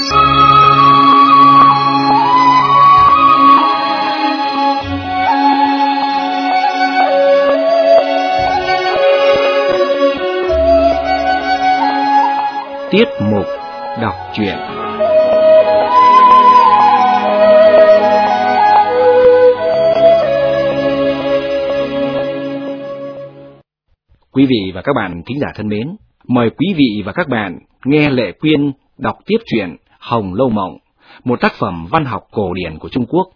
Tiết mục đọc truyện. Quý vị và các bạn thính giả thân mến, mời quý vị và các bạn nghe Lệ Quyên đọc tiếp truyện Hồng Lâu Mộng, một tác phẩm văn học cổ điển của Trung Quốc.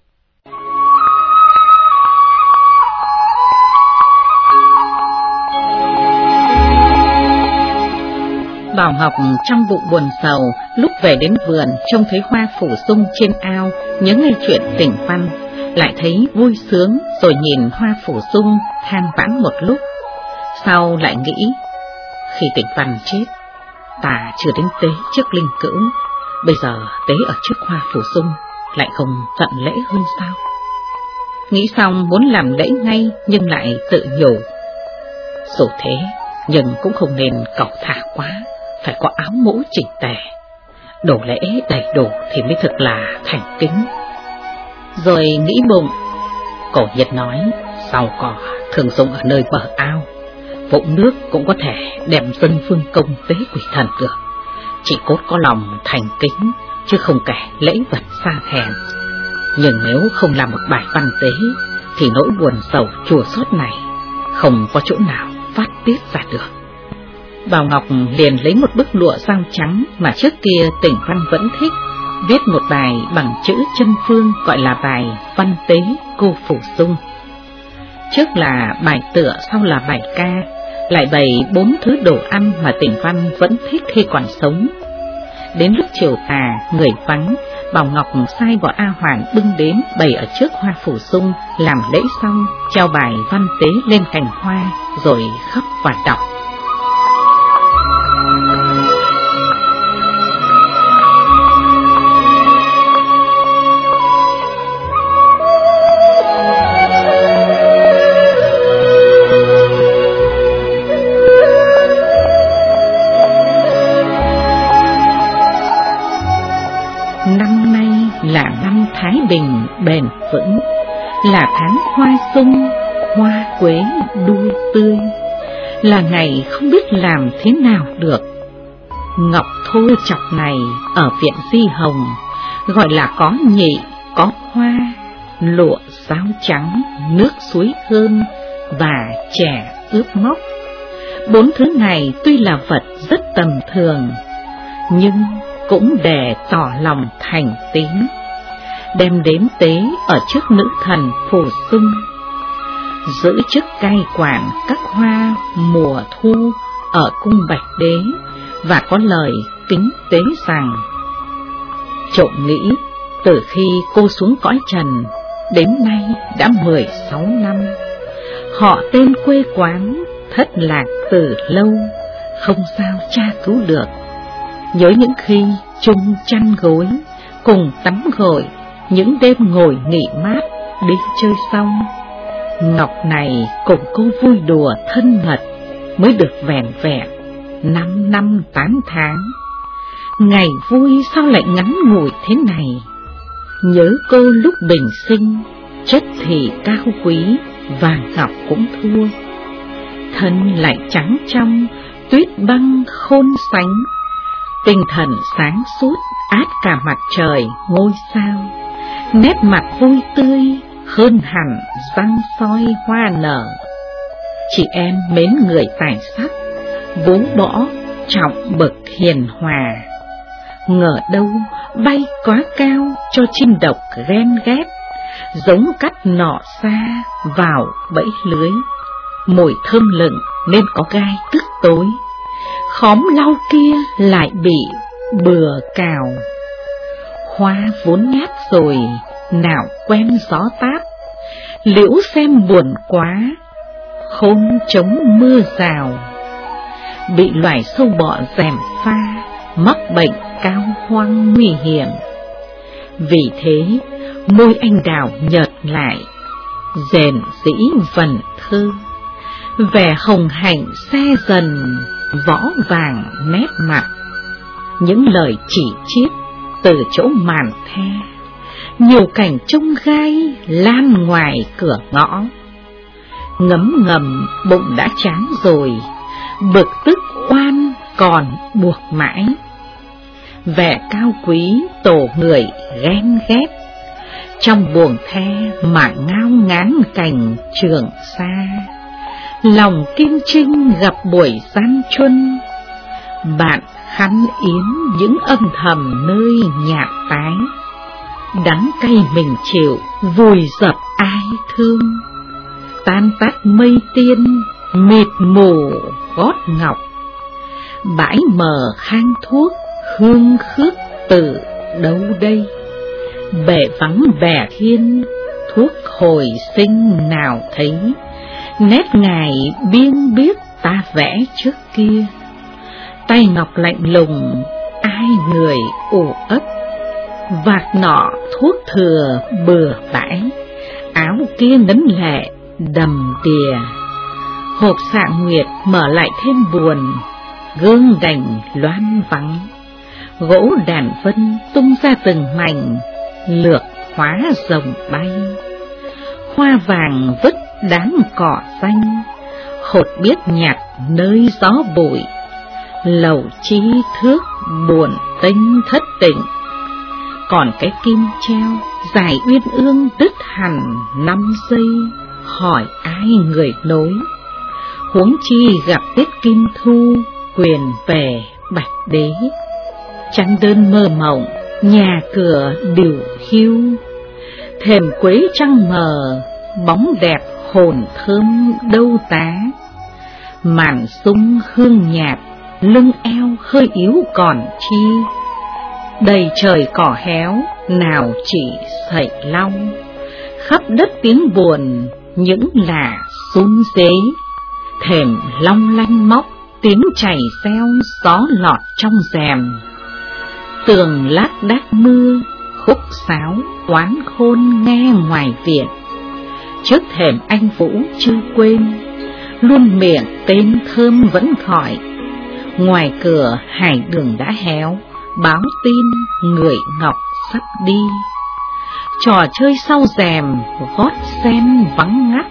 Bảo Ngọc trong bụng buồn sầu, lúc về đến vườn trông thấy hoa phủ sung trên ao, nhớ ngay chuyện tỉnh văn, lại thấy vui sướng rồi nhìn hoa phủ sung than vãn một lúc. Sau lại nghĩ, khi tỉnh văn chết, ta chưa đến tế trước linh cữu, bây giờ tế ở trước hoa phủ sung lại không tận lễ hơn sao? Nghĩ xong muốn làm lễ ngay nhưng lại tự nhủ. Dù thế, nhưng cũng không nên cọc thả quá phải có áo mũ chỉnh tề, đổ lễ đầy đủ thì mới thực là thành kính. Rồi nghĩ bụng, cổ nhiệt nói, sau cỏ thường dùng ở nơi bờ ao, vụng nước cũng có thể đem dân phương công tế quỷ thần được, chỉ cốt có lòng thành kính, chứ không kể lễ vật xa hèn. Nhưng nếu không làm một bài văn tế, thì nỗi buồn sầu chùa xót này không có chỗ nào phát tiết ra được. Bảo Ngọc liền lấy một bức lụa sao trắng mà trước kia tỉnh Văn vẫn thích, viết một bài bằng chữ chân phương gọi là bài Văn Tế Cô Phủ Dung. Trước là bài tựa, sau là bài ca, lại bày bốn thứ đồ ăn mà tỉnh Văn vẫn thích khi còn sống. Đến lúc chiều tà, người vắng, Bảo Ngọc sai vợ A Hoàn bưng đến bày ở trước hoa phủ sung, làm lễ xong, treo bài văn tế lên cành hoa, rồi khóc và đọc. Quế đua tươi, là ngày không biết làm thế nào được. Ngọc thô chọc này ở viện Di Hồng, gọi là có nhị, có hoa, lụa sáo trắng, nước suối thơm và chè ướp móc. Bốn thứ này tuy là vật rất tầm thường, nhưng cũng để tỏ lòng thành tín đem đến tế ở trước nữ thần phù sung, giữ chức cai quản các hoa mùa thu ở cung bạch đế và có lời kính tế rằng Trộm nghĩ từ khi cô xuống cõi trần đến nay đã mười sáu năm, họ tên quê quán thất lạc từ lâu, không sao tra cứu được. Nhớ những khi chung chăn gối, cùng tắm gội những đêm ngồi nghỉ mát, đi chơi xong, Ngọc này cùng cô vui đùa thân mật mới được vẹn vẹn năm năm tám tháng. Ngày vui sao lại ngắn ngủi thế này? Nhớ cô lúc bình sinh, chất thì cao quý, vàng ngọc cũng thua. Thân lại trắng trong, tuyết băng khôn sánh, tinh thần sáng suốt át cả mặt trời ngôi sao nét mặt vui tươi hơn hẳn răng soi hoa nở. Chị em mến người tài sắc, vốn bỏ trọng bậc hiền hòa. Ngờ đâu bay quá cao cho chim độc ghen ghét, giống cắt nọ xa vào bẫy lưới. Mùi thơm lừng nên có gai tức tối, khóm lau kia lại bị bừa cào hoa vốn nhát rồi, nào quen gió táp, liễu xem buồn quá, khôn chống mưa rào, bị loài sâu bọ dèm pha, mắc bệnh cao hoang nguy hiểm. Vì thế, môi anh đào nhợt lại, rèn dĩ vần thơ, vẻ hồng hạnh xe dần, võ vàng nét mặt, những lời chỉ chiết từ chỗ màn the, nhiều cảnh trông gai lan ngoài cửa ngõ. Ngấm ngầm bụng đã chán rồi, bực tức oan còn buộc mãi. Vẻ cao quý tổ người ghen ghét, trong buồng the mà ngao ngán cảnh trường xa. Lòng kim trinh gặp buổi gian chuân, bạn khắn yếm những âm thầm nơi nhạc tái. Đắng cay mình chịu, vùi dập ai thương, tan tắt mây tiên, mịt mù gót ngọc. Bãi mờ khang thuốc, hương khước từ đâu đây? Bể vắng bè thiên, thuốc hồi sinh nào thấy, nét ngài biên biết ta vẽ trước kia tay ngọc lạnh lùng, ai người ủ ấp, vạt nọ thuốc thừa bừa bãi, áo kia nấm lệ đầm đìa. Hộp xạ nguyệt mở lại thêm buồn, gương đành loan vắng, gỗ đàn vân tung ra từng mảnh, lược hóa rồng bay. Hoa vàng vứt đám cỏ xanh, hột biết nhạt nơi gió bụi, lầu chi thước buồn tinh thất tỉnh còn cái kim treo dài uyên ương đứt hẳn năm giây, hỏi ai người nối. Huống chi gặp tiết kim thu, quyền về bạch đế. Trăng đơn mơ mộng, nhà cửa điều hiu, thềm quế trăng mờ, bóng đẹp hồn thơm đâu tá. Màn sung hương nhạt lưng eo hơi yếu còn chi. Đầy trời cỏ héo, nào chỉ sậy long, khắp đất tiếng buồn, những là xuống dế, thềm long lanh móc, tiếng chảy xeo, gió lọt trong rèm. Tường lác đác mưa, khúc sáo, quán khôn nghe ngoài viện. Trước thềm anh Vũ chưa quên, luôn miệng tên thơm vẫn gọi Ngoài cửa hải đường đã héo, báo tin người ngọc sắp đi. Trò chơi sau rèm, gót sen vắng ngắt.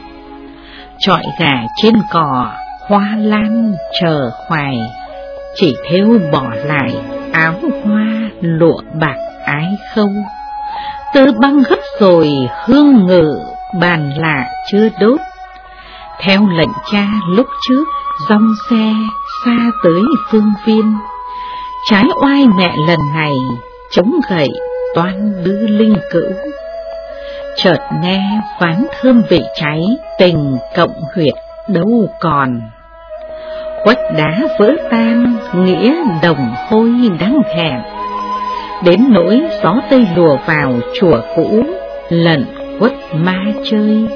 Trọi gà trên cỏ, hoa lan chờ khoài, chỉ theo bỏ lại áo hoa lụa bạc ái khâu. Tơ băng gấp rồi hương ngự, bàn lạ chưa đốt. Theo lệnh cha lúc trước, dòng xe xa tới phương viên. Trái oai mẹ lần này chống gậy toan đưa linh cữu. Chợt nghe phán thơm vị cháy, tình cộng huyệt đâu còn. Quách đá vỡ tan, nghĩa đồng hôi đáng thèm. Đến nỗi gió tây lùa vào chùa cũ lẩn quất ma chơi.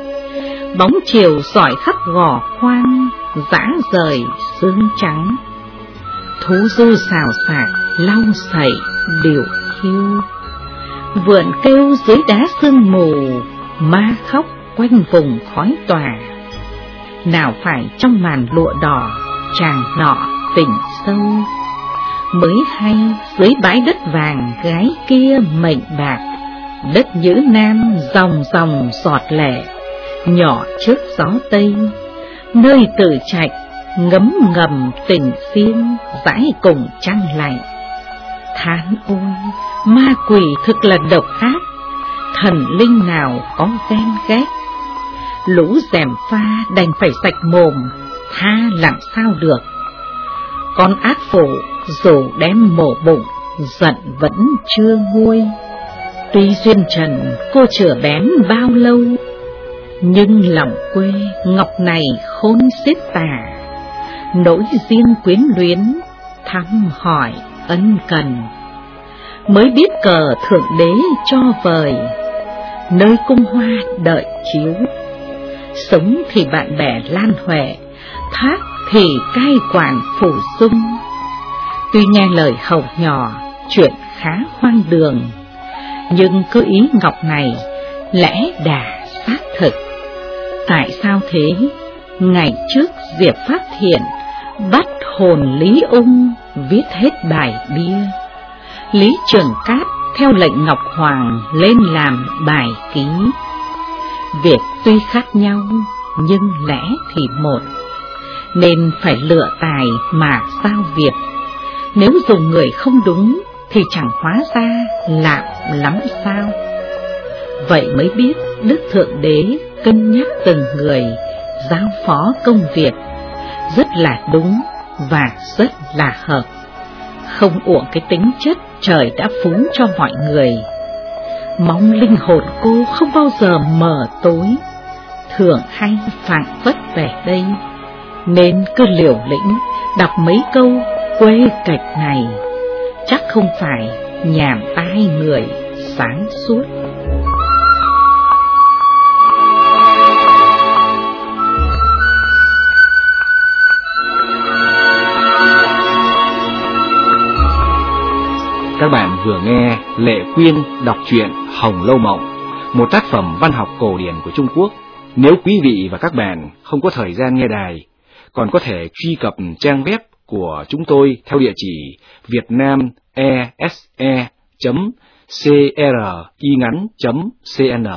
Bóng chiều sỏi khắp gò khoan dã rời xương trắng. Thú du xào xạc, lau sậy, điệu khiêu. Vượn kêu dưới đá sương mù, ma khóc quanh vùng khói tòa. Nào phải trong màn lụa đỏ, chàng nọ tỉnh sâu. Mới hay dưới bãi đất vàng gái kia mệnh bạc, đất nhữ nam dòng dòng giọt lẻ, nhỏ trước gió tây nơi tử trạch ngấm ngầm tình xiêm dãi cùng trăng lạnh. Thán ôi, ma quỷ thực là độc ác, thần linh nào có ghen ghét. Lũ dèm pha đành phải sạch mồm, tha làm sao được. Con ác phụ dù đem mổ bụng, giận vẫn chưa nguôi. Tuy duyên trần cô chữa bén bao lâu, nhưng lòng quê ngọc này khôn xiết tà, nỗi riêng quyến luyến, thăm hỏi ân cần. Mới biết cờ thượng đế cho vời, nơi cung hoa đợi chiếu. Sống thì bạn bè lan huệ, thác thì cai quản phủ sung. Tuy nghe lời hầu nhỏ, chuyện khá hoang đường, nhưng cứ ý ngọc này lẽ đà xác thực. Tại sao thế? Ngày trước Diệp phát hiện, bắt hồn Lý Ung viết hết bài bia. Lý Trường Cát theo lệnh Ngọc Hoàng lên làm bài ký. Việc tuy khác nhau, nhưng lẽ thì một, nên phải lựa tài mà sao việc. Nếu dùng người không đúng thì chẳng hóa ra lạm lắm sao. Vậy mới biết Đức Thượng Đế cân nhắc từng người, giao phó công việc, rất là đúng và rất là hợp. Không uổng cái tính chất trời đã phú cho mọi người. Mong linh hồn cô không bao giờ mờ tối, thường hay phản phất về đây, nên cứ liều lĩnh đọc mấy câu quê cạch này, chắc không phải nhảm tai người sáng suốt. Lệ Quyên đọc truyện Hồng Lâu Mộng, một tác phẩm văn học cổ điển của Trung Quốc. Nếu quý vị và các bạn không có thời gian nghe đài, còn có thể truy cập trang web của chúng tôi theo địa chỉ vietnamese.cringắn.cn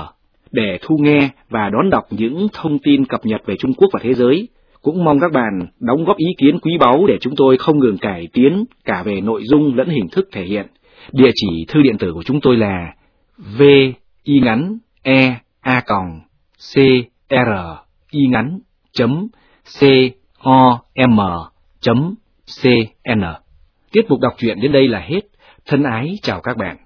để thu nghe và đón đọc những thông tin cập nhật về Trung Quốc và thế giới. Cũng mong các bạn đóng góp ý kiến quý báu để chúng tôi không ngừng cải tiến cả về nội dung lẫn hình thức thể hiện. Địa chỉ thư điện tử của chúng tôi là v y ngắn e a còng c r y ngắn chấm c o m chấm c n. Tiết mục đọc truyện đến đây là hết. Thân ái chào các bạn.